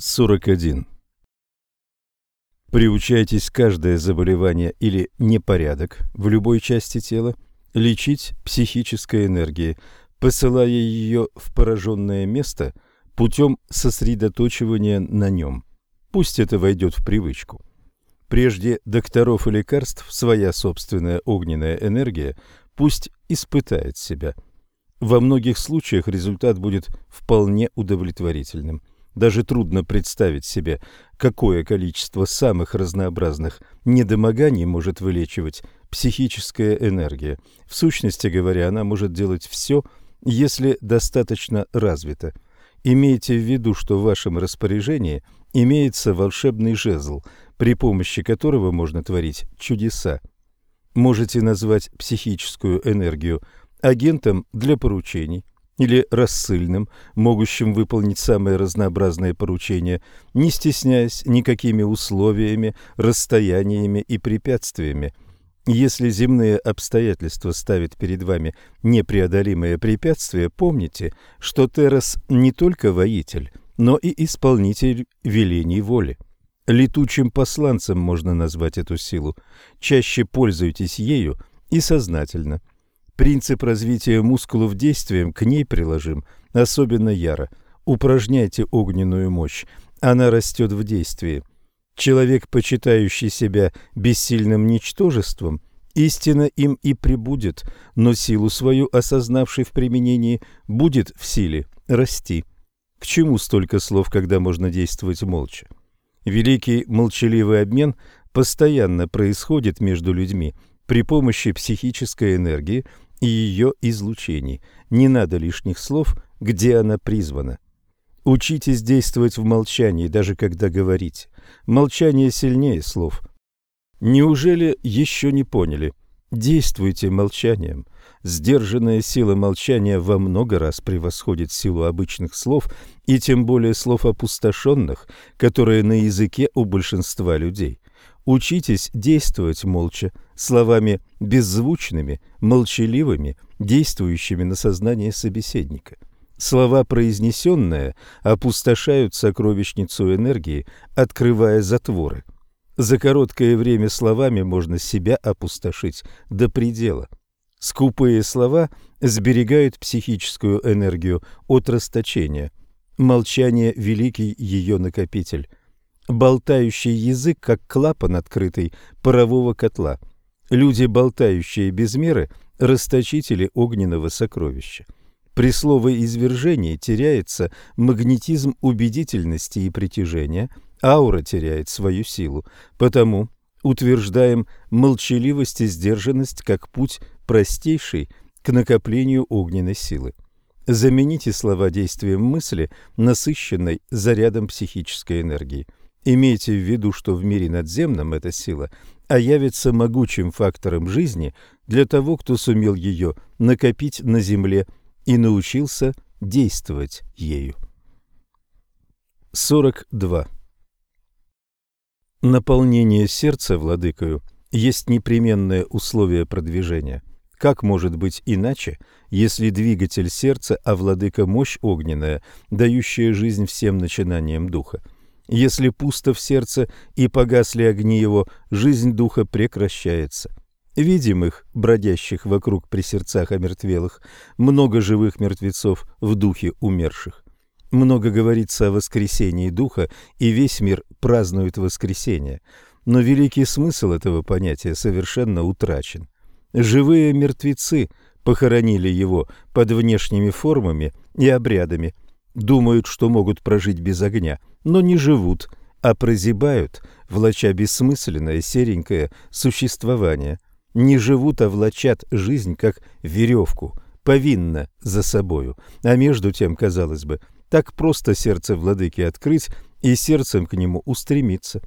41. Приучайтесь каждое заболевание или непорядок в любой части тела лечить психической энергией, посылая ее в пораженное место путем сосредоточивания на нем. Пусть это войдет в привычку. Прежде докторов и лекарств своя собственная огненная энергия пусть испытает себя. Во многих случаях результат будет вполне удовлетворительным. Даже трудно представить себе, какое количество самых разнообразных недомоганий может вылечивать психическая энергия. В сущности говоря, она может делать все, если достаточно развита. Имейте в виду, что в вашем распоряжении имеется волшебный жезл, при помощи которого можно творить чудеса. Можете назвать психическую энергию агентом для поручений, или рассыльным, могущим выполнить самые разнообразные поручения, не стесняясь никакими условиями, расстояниями и препятствиями. Если земные обстоятельства ставят перед вами непреодолимые препятствия, помните, что Террас не только воитель, но и исполнитель велений воли. Летучим посланцем можно назвать эту силу. Чаще пользуйтесь ею и сознательно – Принцип развития мускулов действием к ней приложим особенно яро. Упражняйте огненную мощь, она растет в действии. Человек, почитающий себя бессильным ничтожеством, истинно им и прибудет, но силу свою, осознавший в применении, будет в силе расти. К чему столько слов, когда можно действовать молча? Великий молчаливый обмен постоянно происходит между людьми при помощи психической энергии, и ее излучений. Не надо лишних слов, где она призвана. Учитесь действовать в молчании, даже когда говорите. Молчание сильнее слов. Неужели еще не поняли? Действуйте молчанием. Сдержанная сила молчания во много раз превосходит силу обычных слов, и тем более слов опустошенных, которые на языке у большинства людей. Учитесь действовать молча, словами беззвучными, молчаливыми, действующими на сознание собеседника. Слова, произнесенные, опустошают сокровищницу энергии, открывая затворы. За короткое время словами можно себя опустошить до предела. Скупые слова сберегают психическую энергию от расточения. Молчание – великий ее накопитель болтающий язык, как клапан открытый парового котла. Люди, болтающие без меры, расточители огненного сокровища. При словоизвержении теряется магнетизм убедительности и притяжения, аура теряет свою силу. Потому утверждаем молчаливость и сдержанность как путь простейший к накоплению огненной силы. Замените слова действием мысли, насыщенной зарядом психической энергии. Имейте в виду, что в мире надземном эта сила а явится могучим фактором жизни для того, кто сумел ее накопить на земле и научился действовать ею. 42. Наполнение сердца владыкою есть непременное условие продвижения. Как может быть иначе, если двигатель сердца, а владыка мощь огненная, дающая жизнь всем начинаниям духа? Если пусто в сердце и погасли огни его, жизнь духа прекращается. Видим их, бродящих вокруг при сердцах омертвелых, много живых мертвецов в духе умерших. Много говорится о воскресении духа, и весь мир празднует воскресение. Но великий смысл этого понятия совершенно утрачен. Живые мертвецы похоронили его под внешними формами и обрядами, думают, что могут прожить без огня – но не живут, а прозябают, влача бессмысленное серенькое существование. Не живут, а влачат жизнь, как веревку, повинно за собою. А между тем, казалось бы, так просто сердце владыки открыть и сердцем к нему устремиться.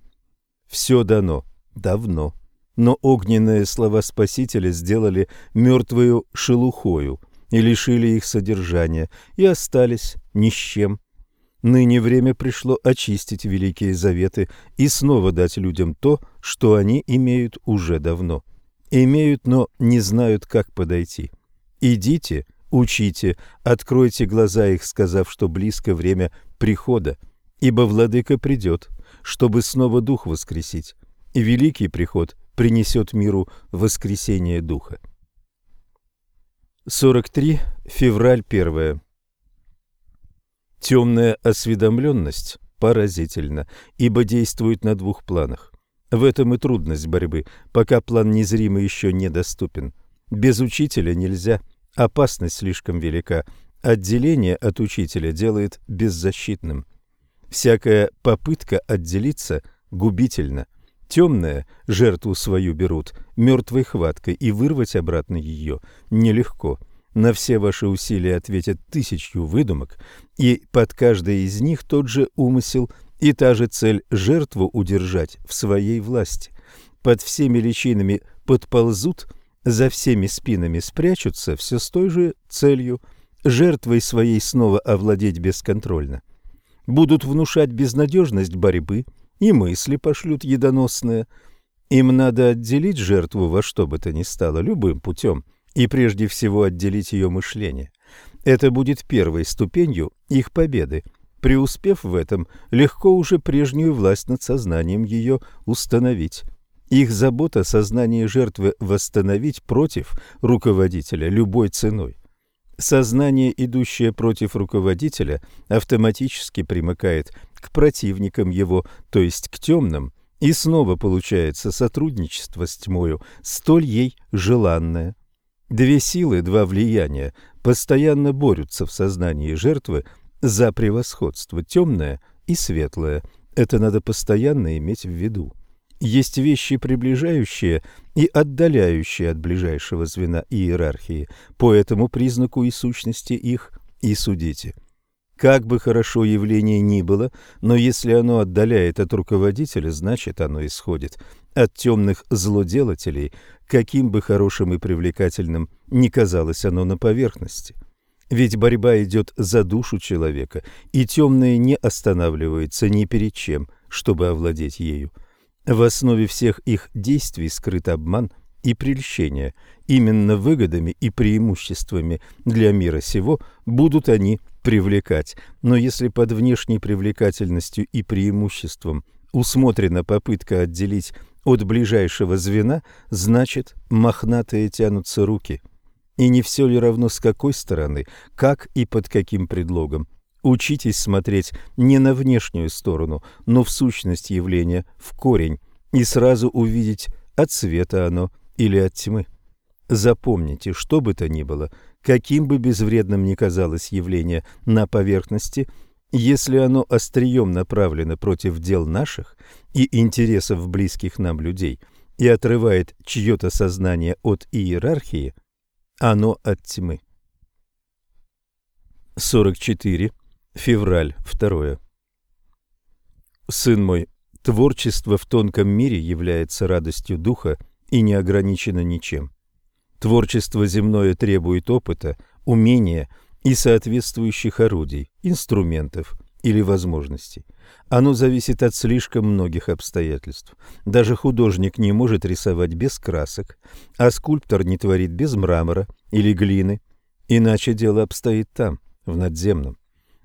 Все дано, давно. Но огненные слова Спасителя сделали мертвую шелухою и лишили их содержания, и остались ни с чем. Ныне время пришло очистить великие заветы и снова дать людям то, что они имеют уже давно. Имеют, но не знают, как подойти. Идите, учите, откройте глаза их, сказав, что близко время прихода. ибо владыка придет, чтобы снова дух воскресить, и великий приход принесет миру воскресение духа. 43. Февраль 1. Темная осведомленность поразительна, ибо действует на двух планах. В этом и трудность борьбы, пока план незримый еще недоступен. Без учителя нельзя, опасность слишком велика. Отделение от учителя делает беззащитным. Всякая попытка отделиться губительна. Темная жертву свою берут мертвой хваткой, и вырвать обратно ее нелегко. На все ваши усилия ответят тысячу выдумок, и под каждой из них тот же умысел и та же цель жертву удержать в своей власти. Под всеми личинами подползут, за всеми спинами спрячутся, все с той же целью – жертвой своей снова овладеть бесконтрольно. Будут внушать безнадежность борьбы – и мысли пошлют едоносные. Им надо отделить жертву во что бы то ни стало, любым путем, и прежде всего отделить ее мышление. Это будет первой ступенью их победы. Преуспев в этом, легко уже прежнюю власть над сознанием ее установить. Их забота сознание жертвы восстановить против руководителя любой ценой. Сознание, идущее против руководителя, автоматически примыкает к противникам его, то есть к темным, и снова получается сотрудничество с тьмою, столь ей желанное. Две силы, два влияния постоянно борются в сознании жертвы за превосходство, темное и светлое. Это надо постоянно иметь в виду. Есть вещи, приближающие и отдаляющие от ближайшего звена иерархии. По этому признаку и сущности их и судите. Как бы хорошо явление ни было, но если оно отдаляет от руководителя, значит оно исходит от темных злоделателей, каким бы хорошим и привлекательным ни казалось оно на поверхности. Ведь борьба идет за душу человека, и темные не останавливаются ни перед чем, чтобы овладеть ею. В основе всех их действий скрыт обман и прельщение. Именно выгодами и преимуществами для мира сего будут они привлекать. Но если под внешней привлекательностью и преимуществом усмотрена попытка отделить от ближайшего звена, значит, мохнатые тянутся руки. И не все ли равно с какой стороны, как и под каким предлогом. Учитесь смотреть не на внешнюю сторону, но в сущность явления, в корень, и сразу увидеть, от света оно или от тьмы. Запомните, что бы то ни было, каким бы безвредным ни казалось явление на поверхности, если оно острием направлено против дел наших и интересов близких нам людей и отрывает чье-то сознание от иерархии, оно от тьмы. 44. Февраль 2. Сын мой, творчество в тонком мире является радостью духа и не ограничено ничем. Творчество земное требует опыта, умения и соответствующих орудий, инструментов или возможностей. Оно зависит от слишком многих обстоятельств. Даже художник не может рисовать без красок, а скульптор не творит без мрамора или глины, иначе дело обстоит там, в надземном.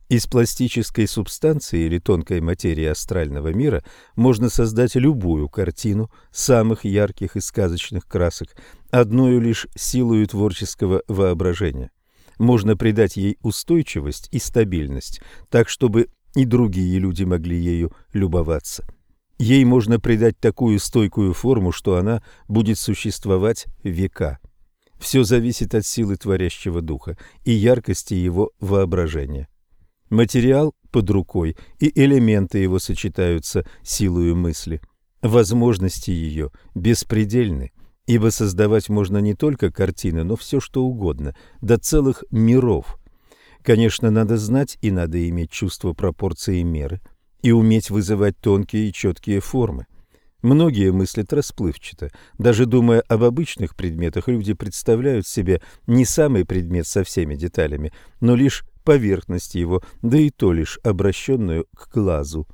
Из пластической субстанции или тонкой материи астрального мира можно создать любую картину самых ярких и сказочных красок, одною лишь силою творческого воображения. Можно придать ей устойчивость и стабильность, так чтобы и другие люди могли ею любоваться. Ей можно придать такую стойкую форму, что она будет существовать века. Все зависит от силы творящего духа и яркости его воображения. Материал под рукой, и элементы его сочетаются силою мысли. Возможности ее беспредельны, ибо создавать можно не только картины, но все что угодно, до целых миров. Конечно, надо знать и надо иметь чувство пропорции и меры, и уметь вызывать тонкие и четкие формы. Многие мыслят расплывчато. Даже думая об обычных предметах, люди представляют себе не самый предмет со всеми деталями, но лишь поверхность его, да и то лишь обращенную к глазу.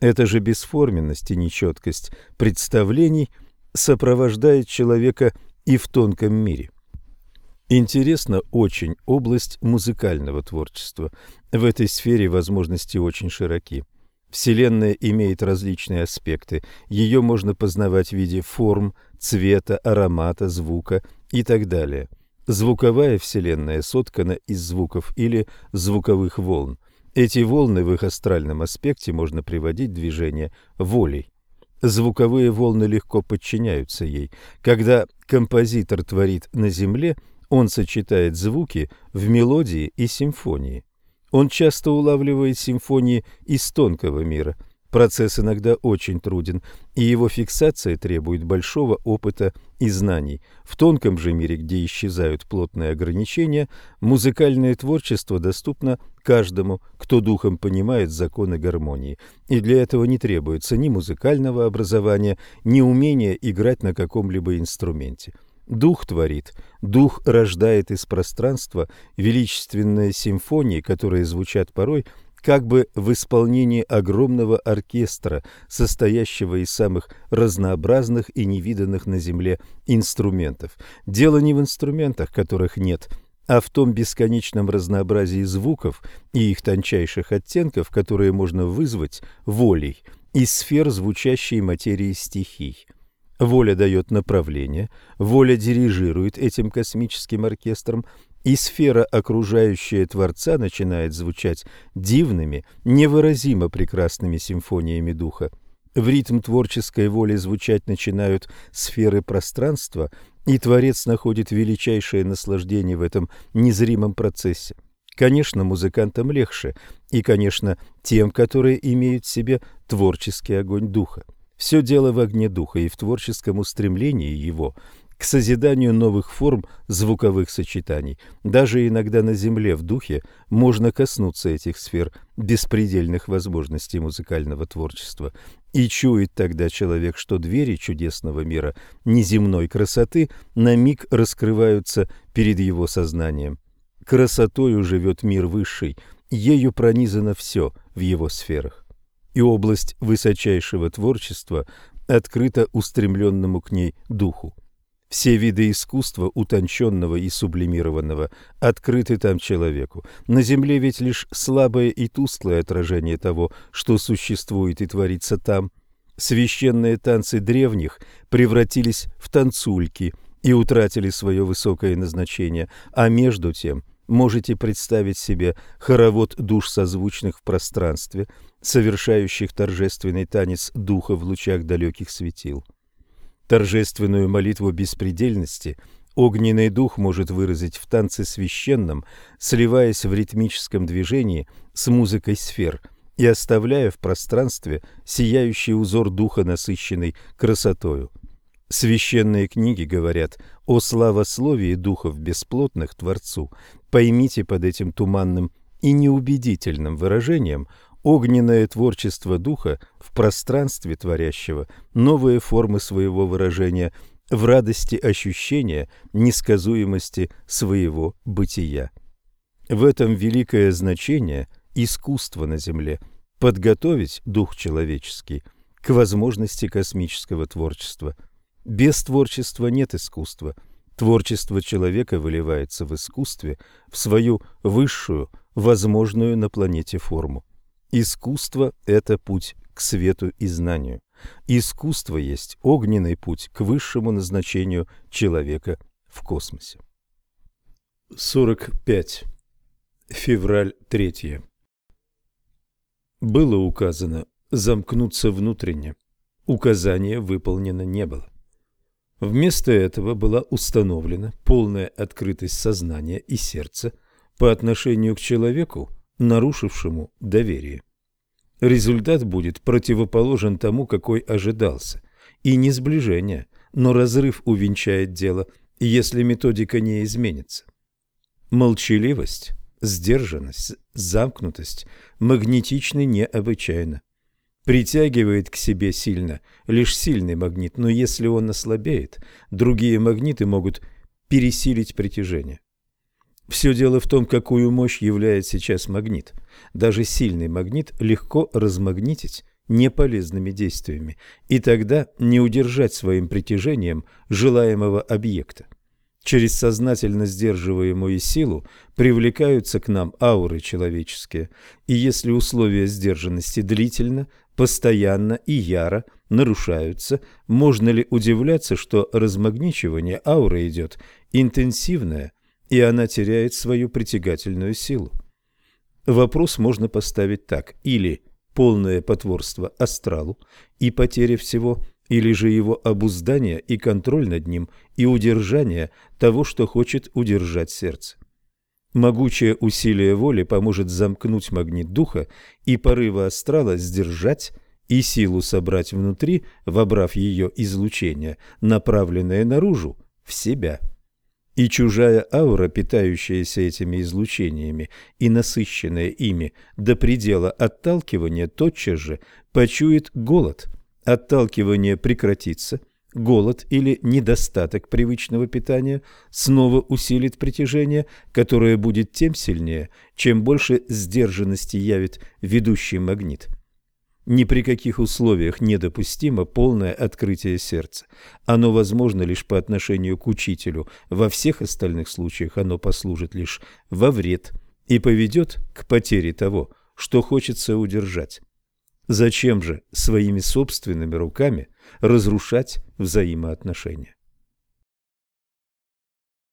Эта же бесформенность и нечеткость представлений сопровождает человека и в тонком мире. Интересна очень область музыкального творчества. В этой сфере возможности очень широки. Вселенная имеет различные аспекты. Ее можно познавать в виде форм, цвета, аромата, звука и так далее. Звуковая Вселенная соткана из звуков или звуковых волн. Эти волны в их астральном аспекте можно приводить в движение волей. Звуковые волны легко подчиняются ей. Когда композитор творит на Земле, он сочетает звуки в мелодии и симфонии. Он часто улавливает симфонии из тонкого мира. Процесс иногда очень труден, и его фиксация требует большого опыта и знаний. В тонком же мире, где исчезают плотные ограничения, музыкальное творчество доступно каждому, кто духом понимает законы гармонии. И для этого не требуется ни музыкального образования, ни умения играть на каком-либо инструменте. Дух творит, дух рождает из пространства величественные симфонии, которые звучат порой как бы в исполнении огромного оркестра, состоящего из самых разнообразных и невиданных на земле инструментов. Дело не в инструментах, которых нет, а в том бесконечном разнообразии звуков и их тончайших оттенков, которые можно вызвать волей из сфер звучащей материи стихий. Воля дает направление, воля дирижирует этим космическим оркестром, и сфера, окружающая Творца, начинает звучать дивными, невыразимо прекрасными симфониями духа. В ритм творческой воли звучать начинают сферы пространства, и Творец находит величайшее наслаждение в этом незримом процессе. Конечно, музыкантам легче, и, конечно, тем, которые имеют в себе творческий огонь духа. Все дело в огне духа и в творческом устремлении его к созиданию новых форм звуковых сочетаний. Даже иногда на Земле в духе можно коснуться этих сфер беспредельных возможностей музыкального творчества. И чует тогда человек, что двери чудесного мира неземной красоты на миг раскрываются перед его сознанием. Красотою живет мир высший, ею пронизано все в его сферах и область высочайшего творчества открыта устремленному к ней духу. Все виды искусства, утонченного и сублимированного, открыты там человеку. На земле ведь лишь слабое и тусклое отражение того, что существует и творится там. Священные танцы древних превратились в танцульки и утратили свое высокое назначение, а между тем можете представить себе хоровод душ созвучных в пространстве – совершающих торжественный танец духа в лучах далеких светил. Торжественную молитву беспредельности огненный дух может выразить в танце священном, сливаясь в ритмическом движении с музыкой сфер и оставляя в пространстве сияющий узор духа, насыщенный красотою. Священные книги говорят о славословии духов бесплотных Творцу. Поймите под этим туманным и неубедительным выражением – огненное творчество духа в пространстве творящего новые формы своего выражения в радости ощущения несказуемости своего бытия. В этом великое значение искусства на земле подготовить дух человеческий к возможности космического творчества. Без творчества нет искусства. Творчество человека выливается в искусстве в свою высшую, возможную на планете форму. Искусство – это путь к свету и знанию. Искусство есть огненный путь к высшему назначению человека в космосе. 45. Февраль 3. Было указано замкнуться внутренне. Указание выполнено не было. Вместо этого была установлена полная открытость сознания и сердца по отношению к человеку, нарушившему доверие. Результат будет противоположен тому, какой ожидался. И не сближение, но разрыв увенчает дело, если методика не изменится. Молчаливость, сдержанность, замкнутость магнетичны необычайно. Притягивает к себе сильно лишь сильный магнит, но если он ослабеет, другие магниты могут пересилить притяжение. Все дело в том, какую мощь являет сейчас магнит. Даже сильный магнит легко размагнитить неполезными действиями, и тогда не удержать своим притяжением желаемого объекта. Через сознательно сдерживаемую силу привлекаются к нам ауры человеческие, и если условия сдержанности длительно, постоянно и яро нарушаются, можно ли удивляться, что размагничивание ауры идет интенсивное, и она теряет свою притягательную силу? Вопрос можно поставить так. Или полное потворство астралу и потеря всего, или же его обуздание и контроль над ним и удержание того, что хочет удержать сердце. Могучее усилие воли поможет замкнуть магнит духа и порывы астрала сдержать и силу собрать внутри, вобрав ее излучение, направленное наружу, в себя. И чужая аура, питающаяся этими излучениями и насыщенная ими до предела отталкивания, тотчас же почует голод. Отталкивание прекратится, голод или недостаток привычного питания снова усилит притяжение, которое будет тем сильнее, чем больше сдержанности явит ведущий магнит. Ни при каких условиях недопустимо полное открытие сердца. Оно возможно лишь по отношению к учителю. Во всех остальных случаях оно послужит лишь во вред и поведет к потере того, что хочется удержать. Зачем же своими собственными руками разрушать взаимоотношения?